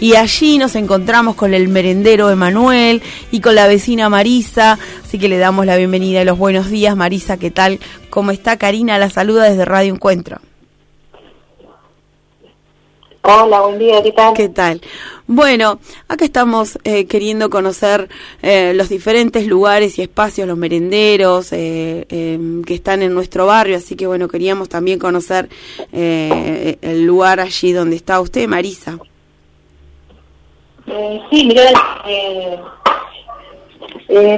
y allí nos encontramos con el merendero Emanuel y con la vecina Marisa, así que le damos la bienvenida y los buenos días. Marisa, ¿qué tal? ¿Cómo está Karina? La saluda desde Radio Encuentro. Hola, buen día, ¿qué tal? ¿Qué tal? Bueno, acá estamos eh, queriendo conocer eh, los diferentes lugares y espacios, los merenderos eh, em, que están en nuestro barrio, así que bueno, queríamos también conocer el lugar allí donde está usted, Marisa. Sí, mira,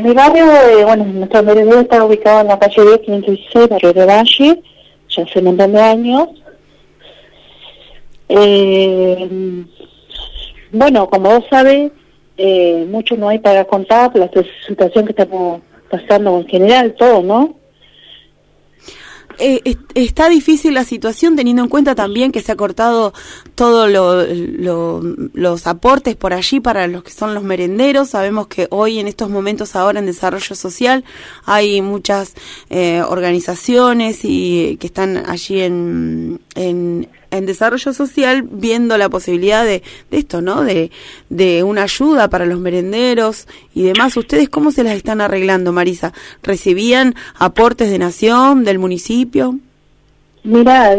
mi barrio, bueno, nuestro merendero está ubicado en la calle 10, 516, barrio de Valle, ya hace un montón de años eh, bueno, como vos sabés, eh, mucho no hay para contar la situación que estamos pasando en general, todo, ¿no? Eh, está difícil la situación teniendo en cuenta también que se ha cortado todos los aportes por allí para los que son los merenderos. Sabemos que hoy en estos momentos ahora en desarrollo social hay muchas eh, organizaciones y que están allí en, en, desarrollo social viendo la posibilidad de, de esto, ¿no? De, de una ayuda para los merenderos y demás. ¿Ustedes cómo se las están arreglando, Marisa? ¿Recibían aportes de nación, del municipio? Mira,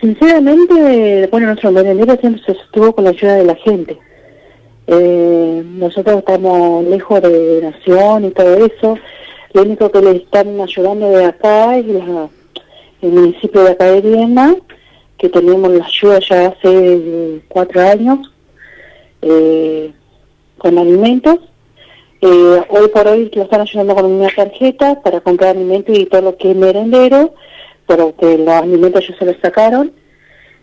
sinceramente, bueno, nuestro merendero siempre se sostuvo con la ayuda de la gente. Eh, nosotros estamos lejos de nación y todo eso. Lo único que le están ayudando de acá es el municipio de acá de Viena, que tenemos la ayuda ya hace cuatro años, eh, con alimentos. Eh, hoy por hoy lo están ayudando con una tarjeta para comprar alimentos y todo lo que es merendero pero que los alimentos ya se los sacaron,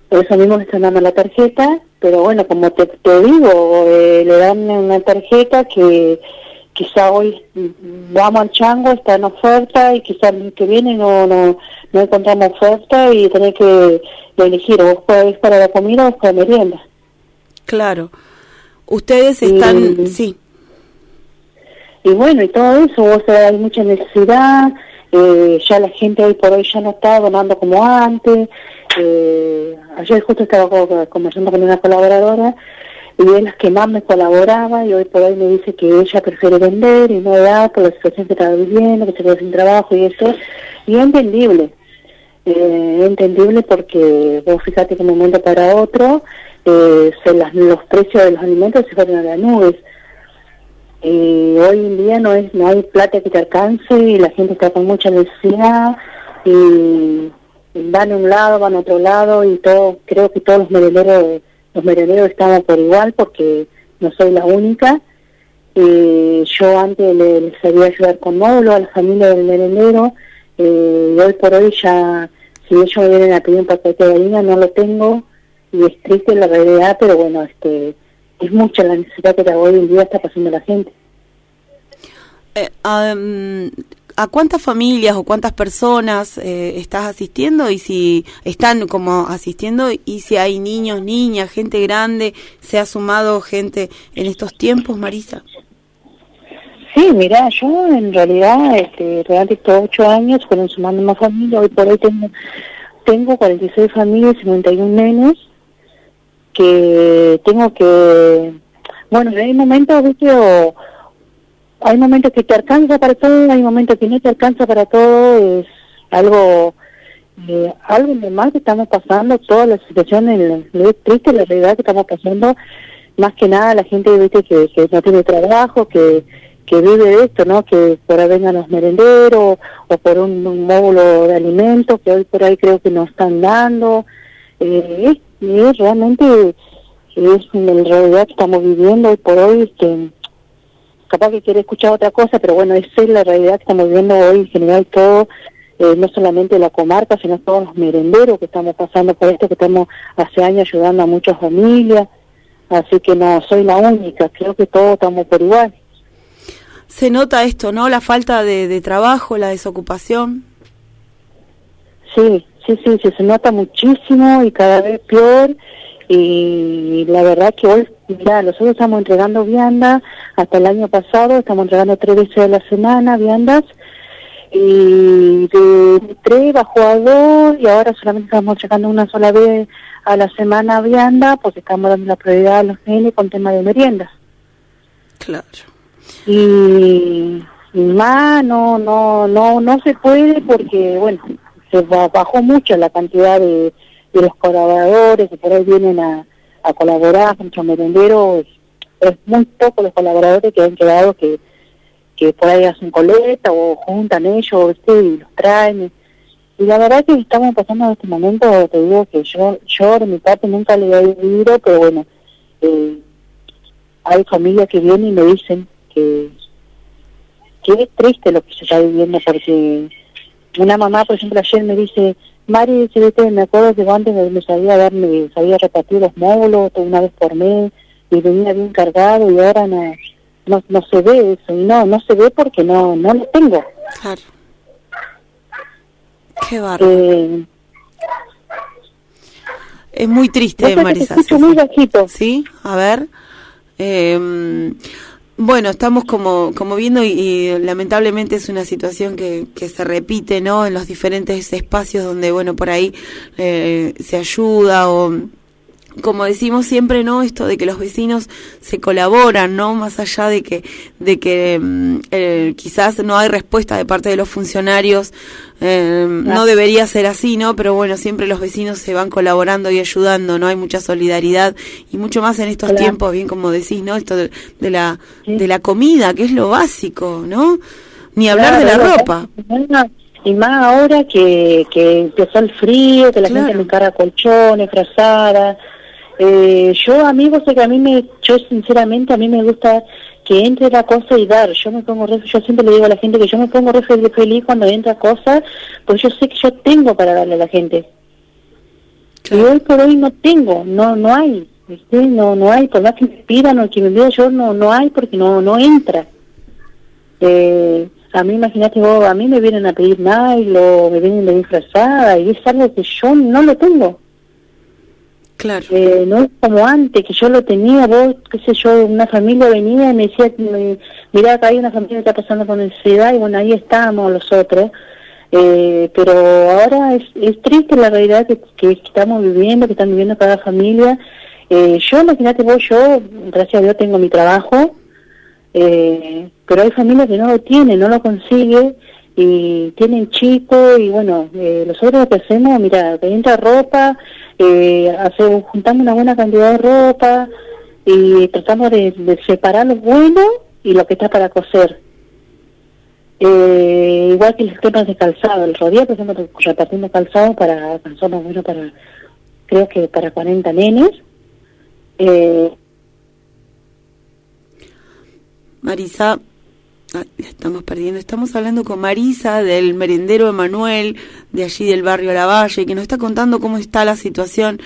por eso mismo le están dando la tarjeta, pero bueno, como te, digo, eh, le dan una tarjeta que quizá hoy vamos al chango, está en oferta y quizá el que viene no, no, no encontramos oferta y tenés que elegir, o vos para la comida o para la merienda. Claro. Ustedes están, sí. Y bueno, y todo eso, vos hay mucha necesidad, eh, ya la gente hoy por hoy ya no está donando como antes. Eh, ayer justo estaba conversando con una colaboradora y es la que más me colaboraba y hoy por hoy me dice que ella prefiere vender y no da por la situación que estaba viviendo, que se quedó sin trabajo y eso. Y es entendible, eh, entendible porque vos fíjate que de un momento para otro eh, se las, los precios de los alimentos se fueron a las nubes y hoy en día no es no hay plata que te alcance y la gente está con mucha necesidad y van a un lado, van a otro lado y todo creo que todos los merenderos los merenderos estamos por igual porque no soy la única. Eh, yo antes les, sabía ayudar con módulo a la familia del merendero eh, y hoy por hoy ya si ellos me vienen a pedir un paquete de harina no lo tengo. Y es triste la realidad pero bueno este es mucha la necesidad que hoy en día está pasando la gente. Eh, ¿A cuántas familias o cuántas personas eh, estás asistiendo y si están como asistiendo y si hay niños, niñas, gente grande, se ha sumado gente en estos tiempos, Marisa? Sí, mira, yo en realidad este, durante estos ocho años fueron sumando más familias, hoy por hoy tengo, tengo 46 familias y 51 nenes que tengo que, bueno, hay momentos, viste, hay momentos que te alcanza para todo, hay momentos que no te alcanza para todo, es algo, eh, algo normal que estamos pasando, toda la situación, es triste la realidad que estamos pasando, más que nada la gente, viste, que, que no tiene trabajo, que vive de esto, ¿no? Que por ahí vengan los merenderos o por un, módulo de alimentos que hoy por ahí creo que nos están dando. Eh, es realmente es en realidad que estamos viviendo hoy por hoy que capaz que quiere escuchar otra cosa pero bueno esa es la realidad que estamos viviendo hoy en general todo eh, no solamente la comarca sino todos los merenderos que estamos pasando por esto que estamos hace años ayudando a muchas familias. Así que no soy la única creo que todos estamos por igual. Se nota esto no la falta de, de trabajo la desocupación. Sí sí, sí, se nota muchísimo y cada vez peor. Y la verdad que hoy, mira, nosotros estamos entregando viandas, hasta el año pasado estamos entregando tres veces a la semana viandas y de tres bajó a dos y ahora solamente estamos sacando una sola vez a la semana vianda porque estamos dando la prioridad a los nenes con tema de meriendas. Claro. Y, más no, no, no, no se puede porque, bueno, se bajó mucho la cantidad de, de los colaboradores que por ahí vienen a, a colaborar, muchos merenderos, es muy poco los colaboradores que han quedado que que por ahí hacen coleta o juntan ellos y los traen. Y la verdad que estamos pasando en este momento, te digo que yo, yo mi parte nunca le he vivido, pero bueno, eh, hay familias que vienen y me dicen que, que es triste lo que se está viviendo, porque una mamá, por ejemplo, ayer me dice, Mari, me acuerdo que antes me sabía darme, sabía repartir los módulos una vez por mes y venía bien cargado y ahora no no, no se ve eso, y no, no se ve porque no, no lo tengo. Claro. Qué bárbaro. Eh, es muy triste, Marisa. sí, muy bajito. Sí, a ver. Eh, bueno, estamos como, como viendo y, lamentablemente es una situación que, que se repite, ¿no? En los diferentes espacios donde, bueno, por ahí eh, se ayuda o como decimos siempre, ¿no? Esto de que los vecinos se colaboran, ¿no? Más allá de que, de que mm, eh, quizás no hay respuesta de parte de los funcionarios, eh, no debería ser así, ¿no? Pero bueno, siempre los vecinos se van colaborando y ayudando, ¿no? Hay mucha solidaridad y mucho más en estos tiempos, bien como decís, ¿no? Esto de, la, de la comida, que es lo básico, ¿no? Ni hablar de la ropa. Y más ahora que, que empezó el frío, que la gente me encarga colchones, frazadas, eh, yo, amigos, sé que a mí me, yo sinceramente, a mí me gusta que entre la cosa y dar. Yo me pongo yo siempre le digo a la gente que yo me pongo re feliz cuando entra cosa, porque yo sé que yo tengo para darle a la gente. Y hoy por hoy no tengo, no no hay, no no hay, por más que me pidan o que me pidan yo no no hay porque no no entra. Eh, a mí imagínate vos, a mí me vienen a pedir lo me vienen de disfrazada y es algo que yo no lo tengo. Claro. Eh, no es como antes, que yo lo tenía, vos, qué sé yo, una familia venía y me decía, mira, acá hay una familia que está pasando por necesidad y bueno, ahí estamos los otros. Eh, pero ahora es, es triste la realidad que, que estamos viviendo, que están viviendo cada familia. Eh, yo, imagínate vos, yo, gracias a Dios, tengo mi trabajo, eh, pero hay familias que no lo tienen, no lo consiguen y tienen chicos y bueno, eh, nosotros lo que hacemos, mira, que entra ropa, eh, hace, juntamos una buena cantidad de ropa y tratamos de, separar lo bueno y lo que está para coser. Eh, igual que los temas de calzado, el rodillo, por ejemplo, repartimos calzado para calzado bueno para, creo que para 40 nenes. Eh, Marisa, Ah, estamos perdiendo. Estamos hablando con Marisa del merendero Emanuel, de allí del barrio La Valle, que nos está contando cómo está la situación.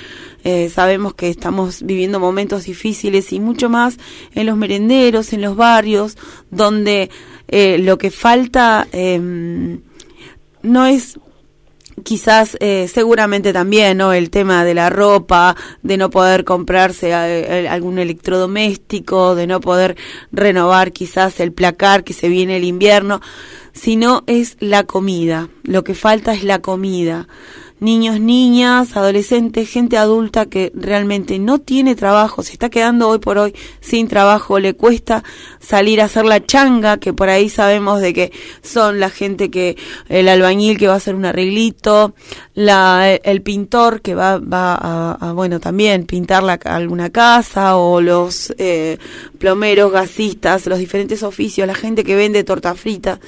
Eh, sabemos que estamos viviendo momentos difíciles y mucho más en los merenderos, en los barrios, donde eh, lo que falta eh, no es quizás eh, seguramente también no el tema de la ropa de no poder comprarse eh, algún electrodoméstico de no poder renovar quizás el placar que se viene el invierno sino es la comida. Lo que falta es la comida niños, niñas, adolescentes, gente adulta que realmente no tiene trabajo, se está quedando hoy por hoy sin trabajo, le cuesta salir a hacer la changa, que por ahí sabemos de que son la gente que, el albañil que va a hacer un arreglito, la, el pintor que va, va a, bueno, también pintar la, alguna casa, o los eh, plomeros, gasistas, los diferentes oficios, la gente que vende torta frita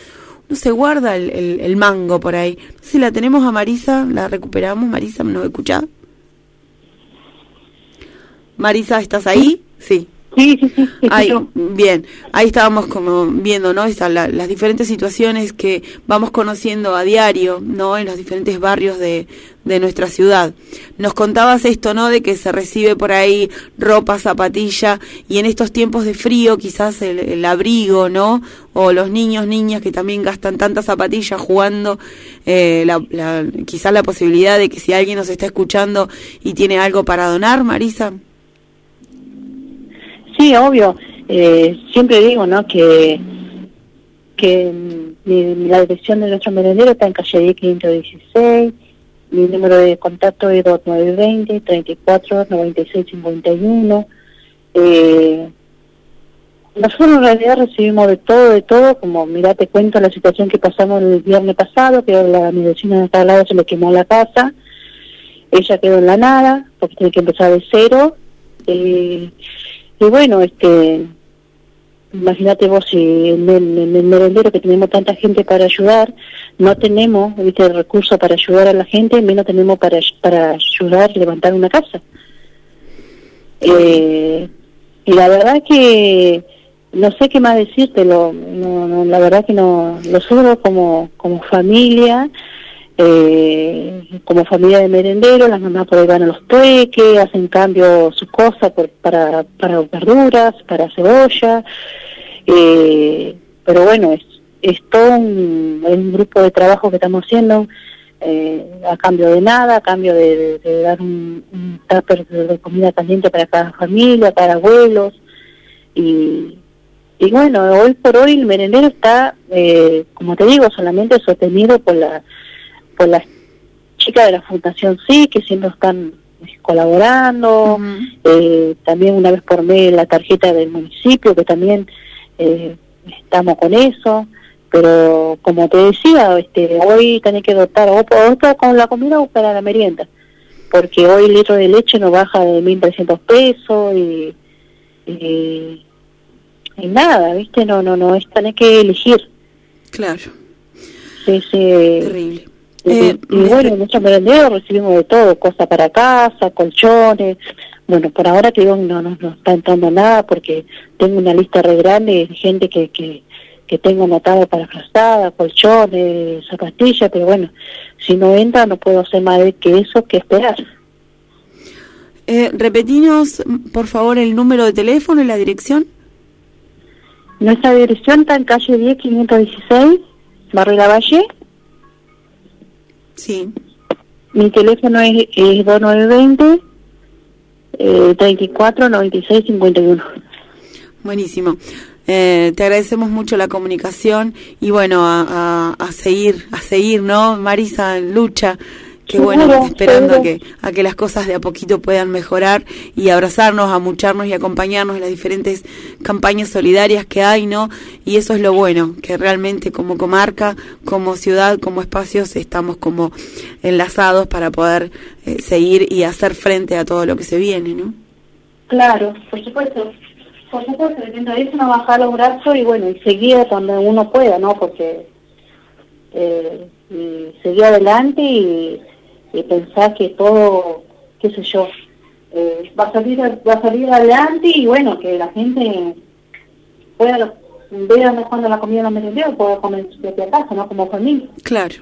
no se guarda el, el, mango por ahí. Si la tenemos a Marisa, la recuperamos. Marisa, ¿nos escucha? Marisa, ¿estás ahí? Sí. Sí, sí, sí. Ahí, bien, ahí estábamos como viendo, ¿no? Están las diferentes situaciones que vamos conociendo a diario, ¿no? En los diferentes barrios de, de nuestra ciudad. Nos contabas esto, ¿no? De que se recibe por ahí ropa, zapatilla, y en estos tiempos de frío quizás el, abrigo, ¿no? O los niños, niñas que también gastan tantas zapatillas jugando, eh, la, quizás la posibilidad de que si alguien nos está escuchando y tiene algo para donar, Marisa. Sí, obvio. Eh, siempre digo, ¿no? Que que la dirección de nuestro merendero está en calle 10 516, mi número de contacto es 2920 34 96 51. Eh, nosotros en realidad recibimos de todo, de todo, como mira, te cuento la situación que pasamos el viernes pasado, que la, mi vecina de al lado se le quemó la casa, ella quedó en la nada, porque tiene que empezar de cero, eh, y bueno, este imagínate vos si en el, merendero que tenemos tanta gente para ayudar, no tenemos ¿viste, recursos para ayudar a la gente, menos tenemos para, para ayudar a levantar una casa. Eh, y la verdad que no sé qué más decirte, lo, no, la verdad que no, nosotros como, como familia, eh, como familia de merendero, las mamás por ahí van a los tueques, hacen cambio sus cosas para, para verduras, para cebolla, eh, pero bueno, es, es todo un, grupo de trabajo que estamos haciendo eh, a cambio de nada, a cambio de, dar un, un de comida caliente para cada familia, para abuelos, y y bueno, hoy por hoy el merendero está, eh, como te digo, solamente sostenido por la por las chicas de la Fundación Sí, que siempre están colaborando, eh, también una vez por mes la tarjeta del municipio, que también eh, estamos con eso, pero como te decía, este hoy tenés que dotar o, o con la comida o para la merienda, porque hoy el litro de leche no baja de 1.300 pesos y, y y nada, ¿viste? No, no, no, es tener que elegir. Claro. Sí, sí. Terrible. Y, eh, bueno, en nuestro merendero recibimos de todo, cosas para casa, colchones. Bueno, por ahora te digo, no, no, no está entrando nada porque tengo una lista re grande de gente que, que, que tengo anotado para frazada, colchones, zapatillas, pero bueno, si no entra no puedo hacer más que eso que esperar. Eh, repetinos, por favor, el número de teléfono y la dirección. Nuestra dirección está en calle 10, 516, Barrio La Valle. Sí. Mi teléfono es, 2920 eh, 34 96 51. Buenísimo. Eh, te agradecemos mucho la comunicación y bueno, a, a, seguir, a seguir, ¿no? Marisa, lucha, Qué bueno, esperando que, a que las cosas de a poquito puedan mejorar y abrazarnos, amucharnos y acompañarnos en las diferentes campañas solidarias que hay, ¿no? Y eso es lo bueno, que realmente como comarca, como ciudad, como espacios, estamos como enlazados para poder eh, seguir y hacer frente a todo lo que se viene, ¿no? Claro, por supuesto. Por supuesto, eso no bajar los brazos y bueno, y seguir donde uno pueda, ¿no? Porque eh, y seguir adelante y y pensar que todo, qué sé yo, eh, va a salir va a salir adelante y bueno, que la gente pueda ver cuando la comida no me dio, pueda comer en su propia casa, ¿no? Como familia. Claro.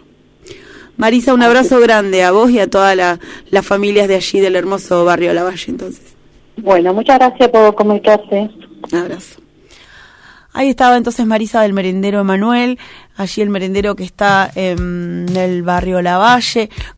Marisa, un abrazo grande a vos y a todas la, las familias de allí del hermoso barrio La Valle, entonces. Bueno, muchas gracias por comunicarse. Un abrazo. Ahí estaba entonces Marisa del merendero Emanuel, allí el merendero que está en el barrio Lavalle,